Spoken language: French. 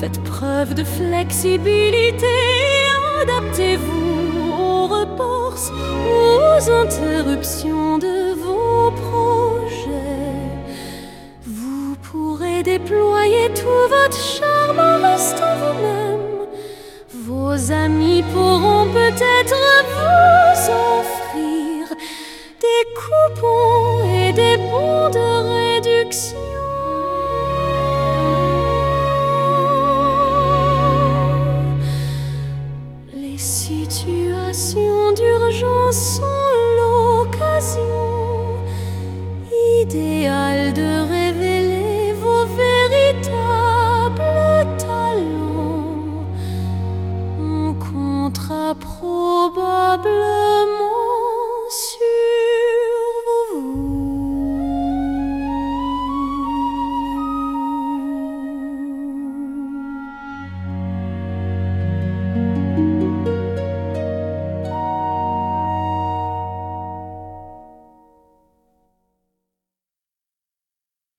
Faites preuve de flexibilité, adaptez-vous aux reports, aux interruptions de vos projets. Vous pourrez déployer tout votre charme en restant vous-même. Vos amis pourront peut-être vous en Les situations d'urgence sont l'occasion idéale de